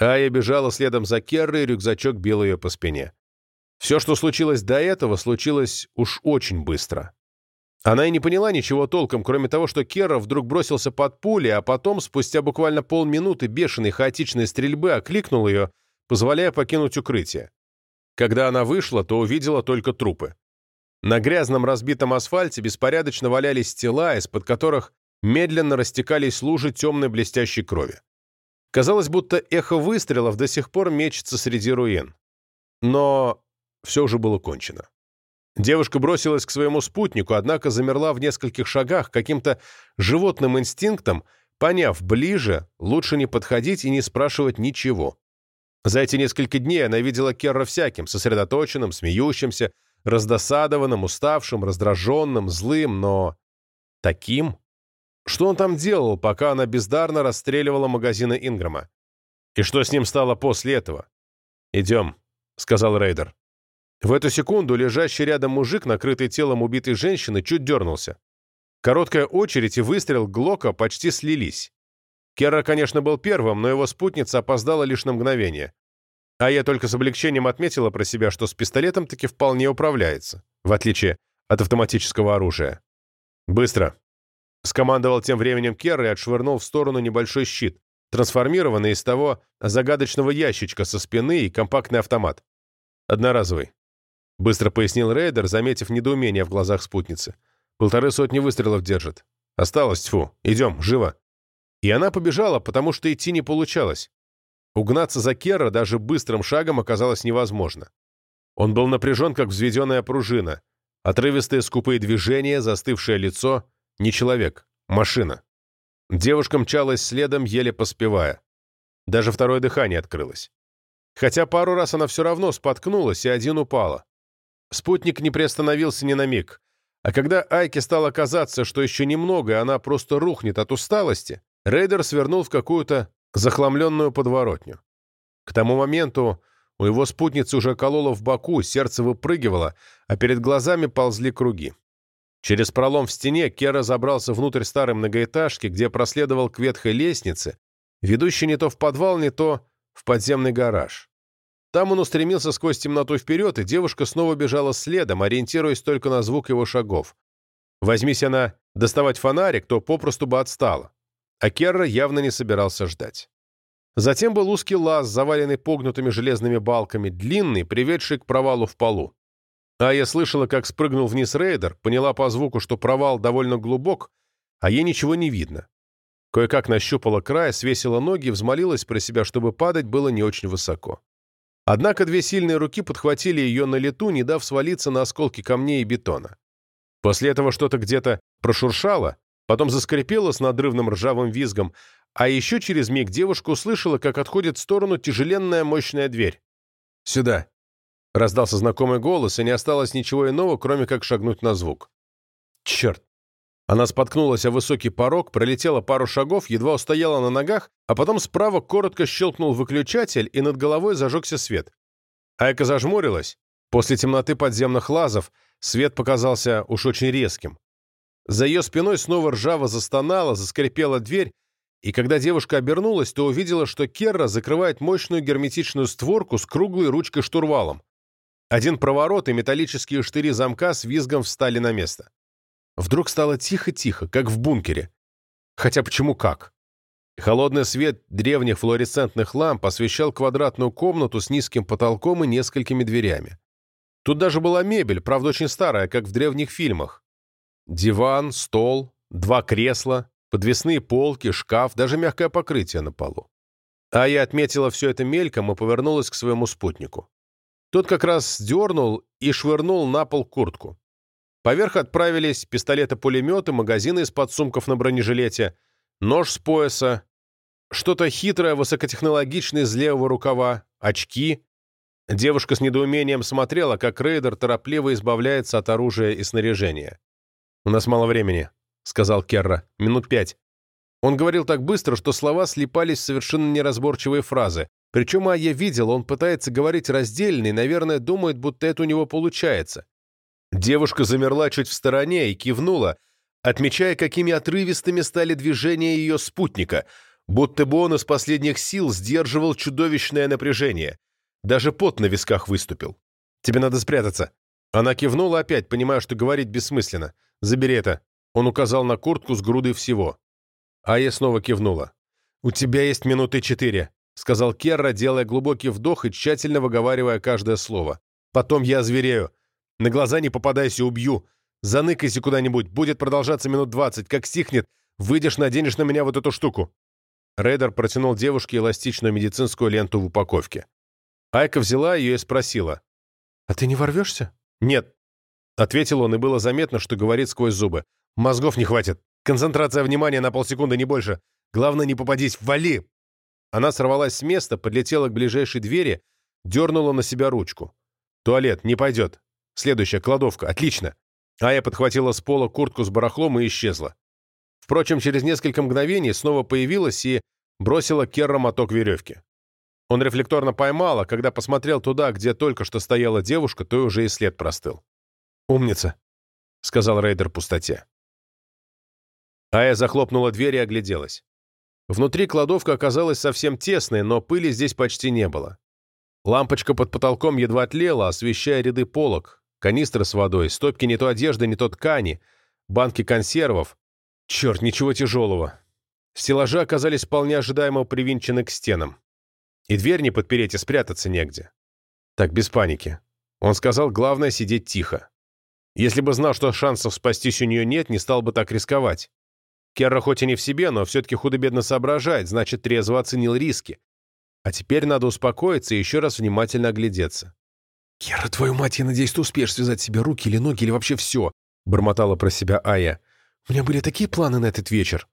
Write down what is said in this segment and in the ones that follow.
Ая бежала следом за Керрой, рюкзачок бил ее по спине. Все, что случилось до этого, случилось уж очень быстро. Она и не поняла ничего толком, кроме того, что Керра вдруг бросился под пули, а потом, спустя буквально полминуты бешеной хаотичной стрельбы, окликнул ее, позволяя покинуть укрытие. Когда она вышла, то увидела только трупы. На грязном разбитом асфальте беспорядочно валялись тела, из-под которых медленно растекались лужи темной блестящей крови. Казалось, будто эхо выстрелов до сих пор мечется среди руин. Но все уже было кончено. Девушка бросилась к своему спутнику, однако замерла в нескольких шагах, каким-то животным инстинктом, поняв ближе, лучше не подходить и не спрашивать ничего. За эти несколько дней она видела Керра всяким, сосредоточенным, смеющимся, раздосадованным, уставшим, раздраженным, злым, но... таким? Что он там делал, пока она бездарно расстреливала магазины Инграма? И что с ним стало после этого? «Идем», — сказал Рейдер. В эту секунду лежащий рядом мужик, накрытый телом убитой женщины, чуть дернулся. Короткая очередь и выстрел Глока почти слились. Керра, конечно, был первым, но его спутница опоздала лишь на мгновение. А я только с облегчением отметила про себя, что с пистолетом таки вполне управляется, в отличие от автоматического оружия. «Быстро!» — скомандовал тем временем Керра и отшвырнул в сторону небольшой щит, трансформированный из того загадочного ящичка со спины и компактный автомат. Одноразовый. Быстро пояснил рейдер, заметив недоумение в глазах спутницы. Полторы сотни выстрелов держит. Осталось, тьфу. Идем, живо. И она побежала, потому что идти не получалось. Угнаться за Керра даже быстрым шагом оказалось невозможно. Он был напряжен, как взведенная пружина. Отрывистые скупые движения, застывшее лицо. Не человек, машина. Девушка мчалась следом, еле поспевая. Даже второе дыхание открылось. Хотя пару раз она все равно споткнулась, и один упала. Спутник не приостановился ни на миг. А когда Айке стало казаться, что еще немного, и она просто рухнет от усталости, рейдер свернул в какую-то захламленную подворотню. К тому моменту у его спутницы уже кололо в боку, сердце выпрыгивало, а перед глазами ползли круги. Через пролом в стене Кера забрался внутрь старой многоэтажки, где проследовал к ветхой лестнице, ведущей не то в подвал, не то в подземный гараж. Там он устремился сквозь темноту вперед, и девушка снова бежала следом, ориентируясь только на звук его шагов. Возьмись она доставать фонарик, то попросту бы отстала. А Керра явно не собирался ждать. Затем был узкий лаз, заваленный погнутыми железными балками, длинный, приведший к провалу в полу. А я слышала, как спрыгнул вниз рейдер, поняла по звуку, что провал довольно глубок, а ей ничего не видно. Кое-как нащупала край, свесила ноги и взмолилась про себя, чтобы падать было не очень высоко. Однако две сильные руки подхватили ее на лету, не дав свалиться на осколки камней и бетона. После этого что-то где-то прошуршало, потом заскрипело с надрывным ржавым визгом, а еще через миг девушка услышала, как отходит в сторону тяжеленная мощная дверь. «Сюда!» — раздался знакомый голос, и не осталось ничего иного, кроме как шагнуть на звук. «Черт! Она споткнулась о высокий порог, пролетела пару шагов, едва устояла на ногах, а потом справа коротко щелкнул выключатель, и над головой зажегся свет. Айка зажмурилась. После темноты подземных лазов свет показался уж очень резким. За ее спиной снова ржаво застонала, заскрипела дверь, и когда девушка обернулась, то увидела, что Керра закрывает мощную герметичную створку с круглой ручкой-штурвалом. Один проворот и металлические штыри замка с визгом встали на место. Вдруг стало тихо-тихо, как в бункере. Хотя почему как? Холодный свет древних флуоресцентных ламп освещал квадратную комнату с низким потолком и несколькими дверями. Тут даже была мебель, правда очень старая, как в древних фильмах. Диван, стол, два кресла, подвесные полки, шкаф, даже мягкое покрытие на полу. А я отметила все это мельком и повернулась к своему спутнику. Тот как раз дернул и швырнул на пол куртку. Поверх отправились пистолеты-пулеметы, магазины из-под сумков на бронежилете, нож с пояса, что-то хитрое, высокотехнологичное из левого рукава, очки. Девушка с недоумением смотрела, как рейдер торопливо избавляется от оружия и снаряжения. «У нас мало времени», — сказал Керра. «Минут пять». Он говорил так быстро, что слова слипались в совершенно неразборчивые фразы. Причем, а я видел, он пытается говорить раздельно и, наверное, думает, будто это у него получается. Девушка замерла чуть в стороне и кивнула, отмечая, какими отрывистыми стали движения ее спутника. Будто бы он из последних сил сдерживал чудовищное напряжение. Даже пот на висках выступил. «Тебе надо спрятаться». Она кивнула опять, понимая, что говорить бессмысленно. «Забери это». Он указал на куртку с грудой всего. А я снова кивнула. «У тебя есть минуты четыре», — сказал Керра, делая глубокий вдох и тщательно выговаривая каждое слово. «Потом я озверею. На глаза не попадайся, убью. Заныкайся куда-нибудь. Будет продолжаться минут двадцать. Как стихнет, выйдешь, наденешь на меня вот эту штуку». Рейдер протянул девушке эластичную медицинскую ленту в упаковке. Айка взяла ее и спросила. «А ты не ворвешься?» «Нет», — ответил он, и было заметно, что говорит сквозь зубы. «Мозгов не хватит. Концентрация внимания на полсекунды, не больше. Главное, не попадись. Вали!» Она сорвалась с места, подлетела к ближайшей двери, дернула на себя ручку. «Туалет, не пойдет. Следующая, кладовка. Отлично!» Ая подхватила с пола куртку с барахлом и исчезла. Впрочем, через несколько мгновений снова появилась и бросила Керра моток веревки. Он рефлекторно поймал, а когда посмотрел туда, где только что стояла девушка, то уже и след простыл. «Умница», — сказал Рейдер пустоте. Ая захлопнула дверь и огляделась. Внутри кладовка оказалась совсем тесной, но пыли здесь почти не было. Лампочка под потолком едва тлела, освещая ряды полок, канистры с водой, стопки не то одежды, не то ткани, банки консервов. Черт, ничего тяжелого. Стеллажи оказались вполне ожидаемо привинчены к стенам. И дверь не подпереть, и спрятаться негде. Так, без паники. Он сказал, главное сидеть тихо. Если бы знал, что шансов спастись у нее нет, не стал бы так рисковать. Керра хоть и не в себе, но все-таки худо-бедно соображает, значит, трезво оценил риски. А теперь надо успокоиться и еще раз внимательно оглядеться. «Керра, твою мать, я надеюсь, ты успеешь связать себе руки или ноги, или вообще все», — бормотала про себя Ая. «У меня были такие планы на этот вечер».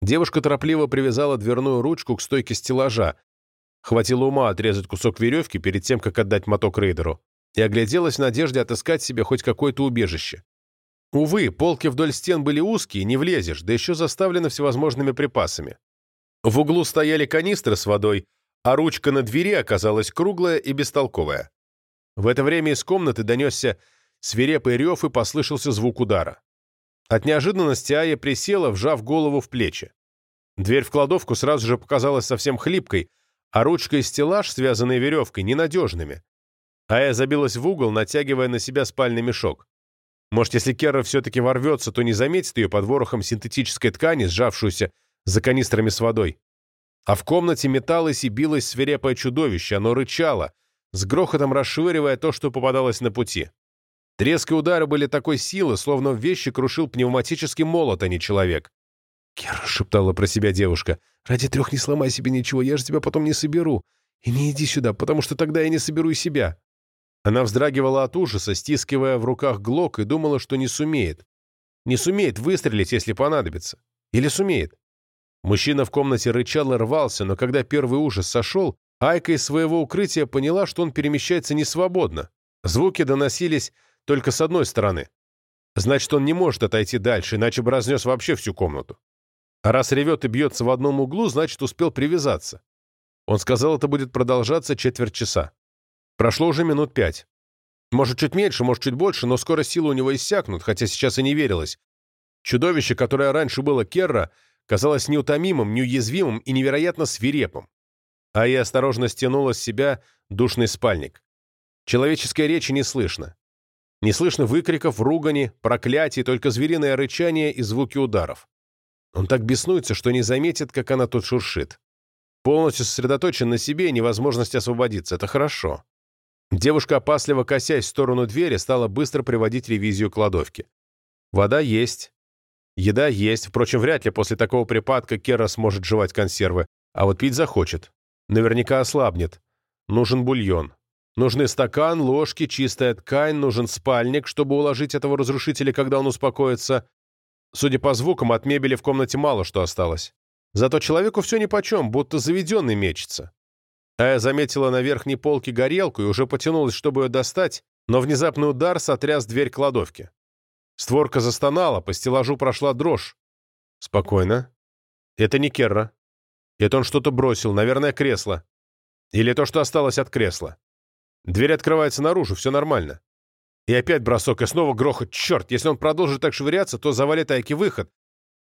Девушка торопливо привязала дверную ручку к стойке стеллажа. Хватило ума отрезать кусок веревки перед тем, как отдать моток рейдеру, и огляделась в надежде отыскать себе хоть какое-то убежище. Увы, полки вдоль стен были узкие, не влезешь, да еще заставлены всевозможными припасами. В углу стояли канистры с водой, а ручка на двери оказалась круглая и бестолковая. В это время из комнаты донесся свирепый рев и послышался звук удара. От неожиданности Ая присела, вжав голову в плечи. Дверь в кладовку сразу же показалась совсем хлипкой, а ручка и стеллаж, связанные веревкой, ненадежными. Ая забилась в угол, натягивая на себя спальный мешок. Может, если Керра все-таки ворвется, то не заметит ее под ворохом синтетической ткани, сжавшуюся за канистрами с водой. А в комнате металось и билось свирепое чудовище, оно рычало, с грохотом расшвыривая то, что попадалось на пути. Треск и удары были такой силы, словно вещи крушил пневматический молот, а не человек. «Керра», — шептала про себя девушка, — «ради трех не сломай себе ничего, я же тебя потом не соберу. И не иди сюда, потому что тогда я не соберу и себя». Она вздрагивала от ужаса, стискивая в руках глок, и думала, что не сумеет. Не сумеет выстрелить, если понадобится. Или сумеет. Мужчина в комнате рычал и рвался, но когда первый ужас сошел, Айка из своего укрытия поняла, что он перемещается не свободно. Звуки доносились только с одной стороны. Значит, он не может отойти дальше, иначе бы разнес вообще всю комнату. А раз ревет и бьется в одном углу, значит, успел привязаться. Он сказал, это будет продолжаться четверть часа. Прошло уже минут пять. Может, чуть меньше, может, чуть больше, но скоро силы у него иссякнут, хотя сейчас и не верилось. Чудовище, которое раньше было Керра, казалось неутомимым, неуязвимым и невероятно свирепым. А я осторожно стянула с себя душный спальник. Человеческой речи не слышно. Не слышно выкриков, ругани, проклятий, только звериное рычание и звуки ударов. Он так беснуется, что не заметит, как она тут шуршит. Полностью сосредоточен на себе и невозможность освободиться. Это хорошо. Девушка, опасливо косясь в сторону двери, стала быстро приводить ревизию кладовки. Вода есть. Еда есть. Впрочем, вряд ли после такого припадка Кера сможет жевать консервы. А вот пить захочет. Наверняка ослабнет. Нужен бульон. Нужны стакан, ложки, чистая ткань, нужен спальник, чтобы уложить этого разрушителя, когда он успокоится. Судя по звукам, от мебели в комнате мало что осталось. Зато человеку все нипочем, будто заведенный мечется. Ая заметила на верхней полке горелку и уже потянулась, чтобы ее достать, но внезапный удар сотряс дверь кладовки. Створка застонала, по стеллажу прошла дрожь. Спокойно. Это не Керра. Это он что-то бросил, наверное, кресло. Или то, что осталось от кресла. Дверь открывается наружу, все нормально. И опять бросок, и снова грохот. Черт, если он продолжит так швыряться, то завалит Айки выход,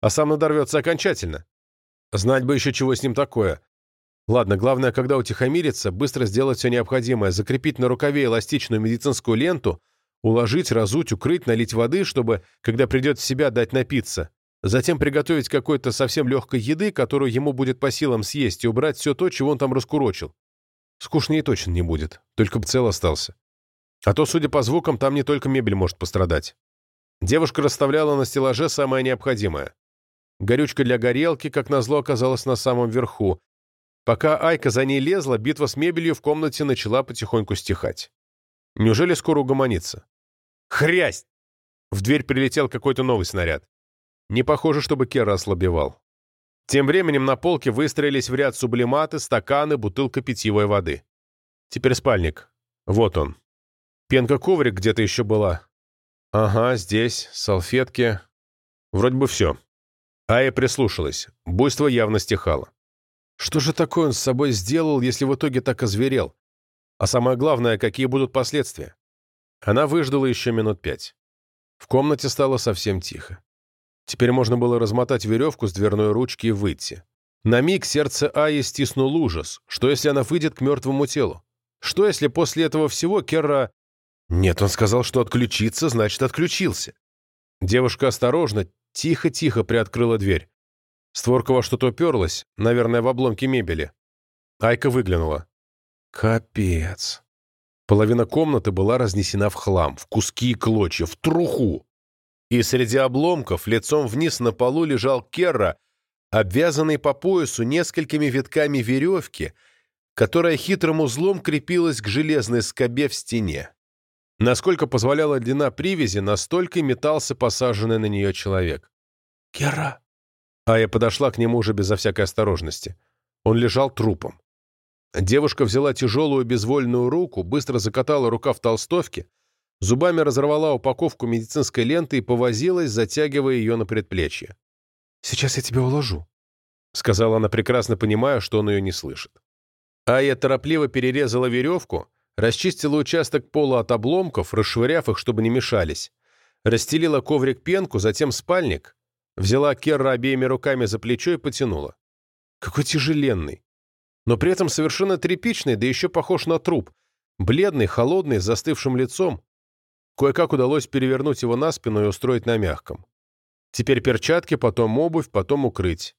а сам надорвется окончательно. Знать бы еще, чего с ним такое. Ладно, главное, когда утихомирится, быстро сделать все необходимое, закрепить на рукаве эластичную медицинскую ленту, уложить, разуть, укрыть, налить воды, чтобы, когда придет в себя, дать напиться. Затем приготовить какой-то совсем легкой еды, которую ему будет по силам съесть, и убрать все то, чего он там раскурочил. Скучнее точно не будет, только бы цел остался. А то, судя по звукам, там не только мебель может пострадать. Девушка расставляла на стеллаже самое необходимое. Горючка для горелки, как назло, оказалась на самом верху. Пока Айка за ней лезла, битва с мебелью в комнате начала потихоньку стихать. Неужели скоро угомонится? Хрясть! В дверь прилетел какой-то новый снаряд. Не похоже, чтобы Кера ослабевал. Тем временем на полке выстроились в ряд сублиматы, стаканы, бутылка питьевой воды. Теперь спальник. Вот он. Пенка-коврик где-то еще была. Ага, здесь, салфетки. Вроде бы все. Ая прислушалась. Буйство явно стихало. Что же такое он с собой сделал, если в итоге так озверел? А самое главное, какие будут последствия? Она выждала еще минут пять. В комнате стало совсем тихо. Теперь можно было размотать веревку с дверной ручки и выйти. На миг сердце Аи стиснул ужас. Что, если она выйдет к мертвому телу? Что, если после этого всего Керра... Нет, он сказал, что отключиться, значит, отключился. Девушка осторожно, тихо-тихо приоткрыла дверь. Створка во что-то уперлась, наверное, в обломки мебели. Айка выглянула. Капец. Половина комнаты была разнесена в хлам, в куски и клочья, в труху и среди обломков лицом вниз на полу лежал Керра, обвязанный по поясу несколькими витками веревки, которая хитрым узлом крепилась к железной скобе в стене. Насколько позволяла длина привязи, настолько метался посаженный на нее человек. «Кера!» А я подошла к нему уже безо всякой осторожности. Он лежал трупом. Девушка взяла тяжелую безвольную руку, быстро закатала рука в толстовке, Зубами разорвала упаковку медицинской ленты и повозилась, затягивая ее на предплечье. «Сейчас я тебя уложу», — сказала она, прекрасно понимая, что он ее не слышит. Ая торопливо перерезала веревку, расчистила участок пола от обломков, расшвыряв их, чтобы не мешались, расстелила коврик-пенку, затем спальник, взяла Керра обеими руками за плечо и потянула. Какой тяжеленный. Но при этом совершенно тряпичный, да еще похож на труп. Бледный, холодный, с застывшим лицом. Кое-как удалось перевернуть его на спину и устроить на мягком. Теперь перчатки, потом обувь, потом укрыть.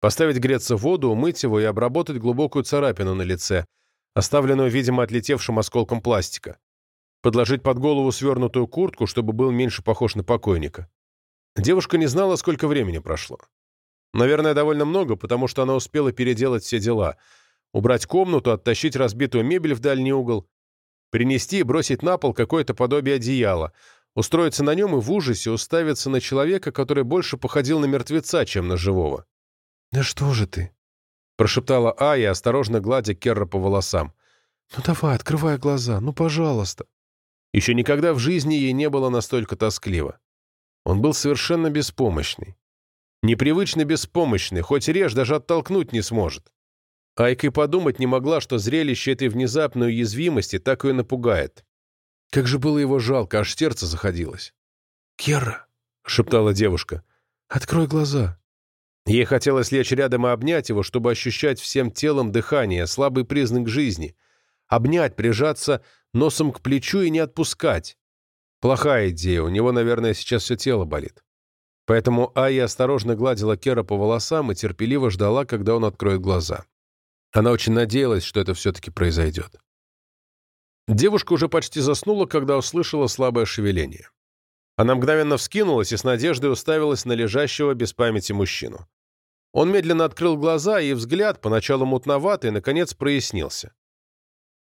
Поставить греться воду, умыть его и обработать глубокую царапину на лице, оставленную, видимо, отлетевшим осколком пластика. Подложить под голову свернутую куртку, чтобы был меньше похож на покойника. Девушка не знала, сколько времени прошло. Наверное, довольно много, потому что она успела переделать все дела. Убрать комнату, оттащить разбитую мебель в дальний угол, принести и бросить на пол какое-то подобие одеяла, устроиться на нем и в ужасе уставиться на человека, который больше походил на мертвеца, чем на живого. «Да что же ты?» — прошептала Ая, осторожно гладя Керра по волосам. «Ну давай, открывай глаза, ну пожалуйста». Еще никогда в жизни ей не было настолько тоскливо. Он был совершенно беспомощный. Непривычно беспомощный, хоть режь даже оттолкнуть не сможет. Айка и подумать не могла, что зрелище этой внезапной уязвимости так ее напугает. Как же было его жалко, аж сердце заходилось. «Керра!» — шептала девушка. «Открой глаза!» Ей хотелось лечь рядом и обнять его, чтобы ощущать всем телом дыхание, слабый признак жизни. Обнять, прижаться носом к плечу и не отпускать. Плохая идея, у него, наверное, сейчас все тело болит. Поэтому Айя осторожно гладила Кера по волосам и терпеливо ждала, когда он откроет глаза. Она очень надеялась, что это все-таки произойдет. Девушка уже почти заснула, когда услышала слабое шевеление. Она мгновенно вскинулась и с надеждой уставилась на лежащего без памяти мужчину. Он медленно открыл глаза, и взгляд, поначалу мутноватый, наконец прояснился.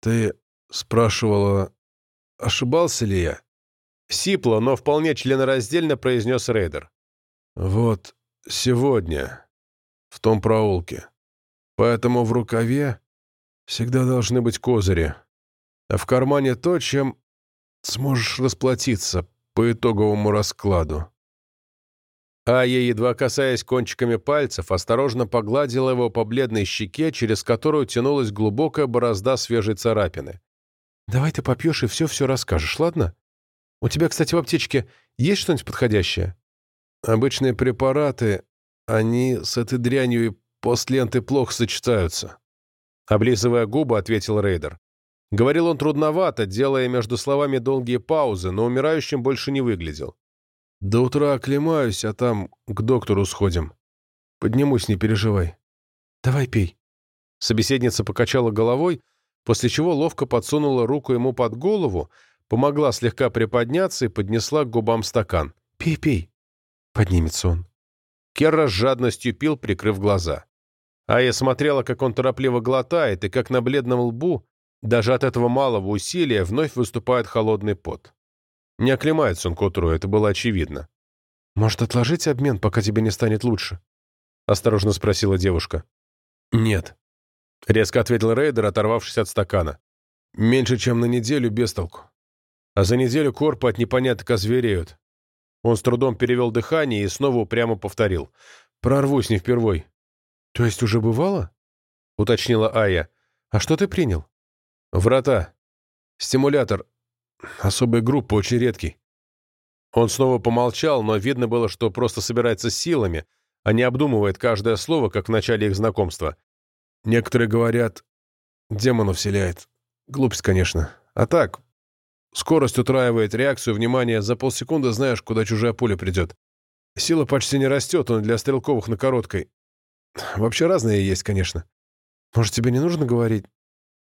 «Ты спрашивала, ошибался ли я?» Сипло, но вполне членораздельно произнес Рейдер. «Вот сегодня, в том проулке. Поэтому в рукаве всегда должны быть козыри, а в кармане то, чем сможешь расплатиться по итоговому раскладу. Ая, едва касаясь кончиками пальцев, осторожно погладила его по бледной щеке, через которую тянулась глубокая борозда свежей царапины. «Давай ты попьешь и все-все расскажешь, ладно? У тебя, кстати, в аптечке есть что-нибудь подходящее?» «Обычные препараты, они с этой дрянью и постленты плохо сочетаются. Облизывая губы, ответил Рейдер. Говорил он трудновато, делая между словами долгие паузы, но умирающим больше не выглядел. «До утра оклемаюсь, а там к доктору сходим. Поднимусь, не переживай. Давай пей». Собеседница покачала головой, после чего ловко подсунула руку ему под голову, помогла слегка приподняться и поднесла к губам стакан. «Пей, пей». Поднимется он. Керра с жадностью пил, прикрыв глаза. Ая смотрела, как он торопливо глотает, и как на бледном лбу даже от этого малого усилия вновь выступает холодный пот. Не оклемается он к утру, это было очевидно. «Может, отложить обмен, пока тебе не станет лучше?» — осторожно спросила девушка. «Нет», — резко ответил Рейдер, оторвавшись от стакана. «Меньше, чем на неделю, без толку. А за неделю корпы от непоняток озвереют». Он с трудом перевел дыхание и снова упрямо повторил. «Прорвусь не впервой». «То есть уже бывало?» — уточнила Ая. «А что ты принял?» Врата. Стимулятор. Особая группа, очень редкий. Он снова помолчал, но видно было, что просто собирается силами, а не обдумывает каждое слово, как в начале их знакомства. Некоторые говорят, демона вселяет. Глупость, конечно. А так, скорость утраивает реакцию внимания, за полсекунды знаешь, куда чужая пуля придет. Сила почти не растет, он для стрелковых на короткой. Вообще разные есть, конечно. Может, тебе не нужно говорить?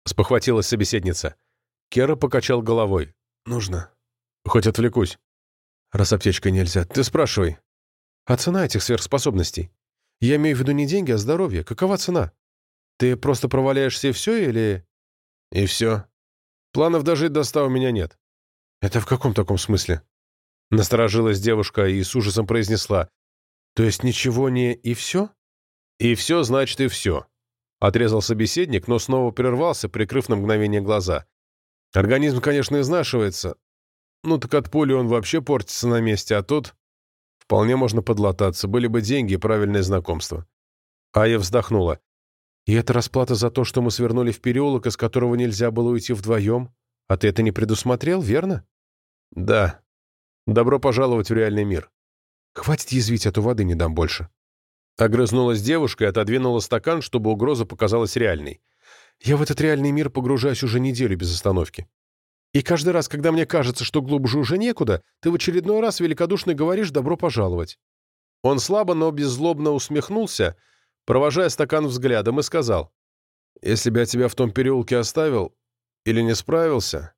— спохватилась собеседница. Кера покачал головой. «Нужно. Хоть отвлекусь. Раз аптечкой нельзя. Ты спрашивай. А цена этих сверхспособностей? Я имею в виду не деньги, а здоровье. Какова цена? Ты просто проваляешься и все, или...» «И все. Планов дожить до ста у меня нет». «Это в каком таком смысле?» Насторожилась девушка и с ужасом произнесла. «То есть ничего не и все?» «И все, значит, и все», Отрезал собеседник, но снова прервался, прикрыв на мгновение глаза. Организм, конечно, изнашивается. Ну так от пули он вообще портится на месте, а тут... Вполне можно подлататься, были бы деньги и правильное знакомство. Ая вздохнула. «И это расплата за то, что мы свернули в переулок, из которого нельзя было уйти вдвоем? А ты это не предусмотрел, верно?» «Да. Добро пожаловать в реальный мир». «Хватит язвить, а то воды не дам больше». Огрызнулась девушка и отодвинула стакан, чтобы угроза показалась реальной. «Я в этот реальный мир погружаюсь уже неделю без остановки. И каждый раз, когда мне кажется, что глубже уже некуда, ты в очередной раз великодушно говоришь «добро пожаловать». Он слабо, но беззлобно усмехнулся, провожая стакан взглядом, и сказал, «Если бы я тебя в том переулке оставил или не справился,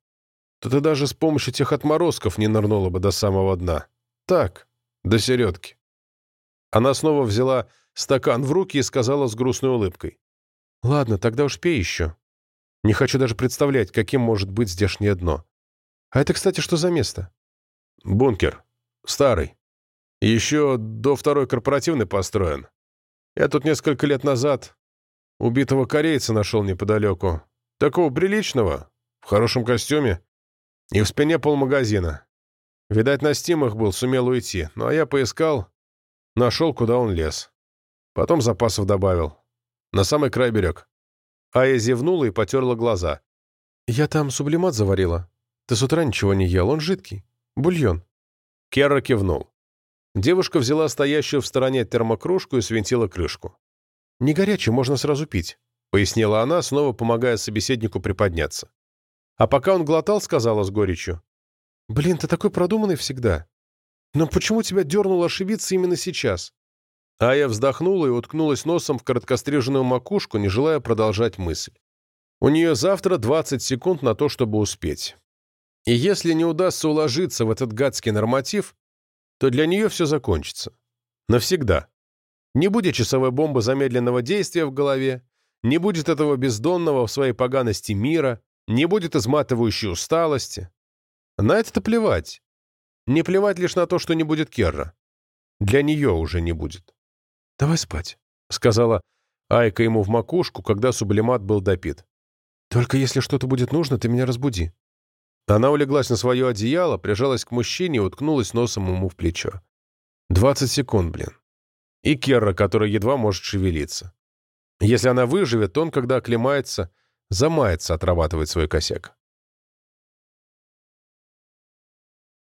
то ты даже с помощью тех отморозков не нырнула бы до самого дна. Так, до середки». Она снова взяла стакан в руки и сказала с грустной улыбкой. «Ладно, тогда уж пей еще. Не хочу даже представлять, каким может быть здешнее дно. А это, кстати, что за место?» «Бункер. Старый. Еще до второй корпоративной построен. Я тут несколько лет назад убитого корейца нашел неподалеку. Такого приличного, в хорошем костюме. И в спине полмагазина. Видать, на стимах был, сумел уйти. Ну а я поискал, Нашел, куда он лез. Потом запасов добавил. На самый край берег. Ая зевнула и потерла глаза. «Я там сублимат заварила. Ты с утра ничего не ел, он жидкий. Бульон». Керра кивнул. Девушка взяла стоящую в стороне термокружку и свинтила крышку. «Не горячий, можно сразу пить», — пояснила она, снова помогая собеседнику приподняться. А пока он глотал, сказала с горечью. «Блин, ты такой продуманный всегда. Но почему тебя дернуло ошибиться именно сейчас?» Ая вздохнула и уткнулась носом в короткостриженную макушку, не желая продолжать мысль. У нее завтра 20 секунд на то, чтобы успеть. И если не удастся уложиться в этот гадский норматив, то для нее все закончится. Навсегда. Не будет часовой бомбы замедленного действия в голове, не будет этого бездонного в своей поганости мира, не будет изматывающей усталости. На это-то плевать. Не плевать лишь на то, что не будет Керра. Для нее уже не будет. «Давай спать», — сказала Айка ему в макушку, когда сублимат был допит. «Только если что-то будет нужно, ты меня разбуди». Она улеглась на свое одеяло, прижалась к мужчине и уткнулась носом ему в плечо. Двадцать секунд, блин. И Керра, который едва может шевелиться. Если она выживет, то он, когда оклемается, замается отрабатывать свой косяк.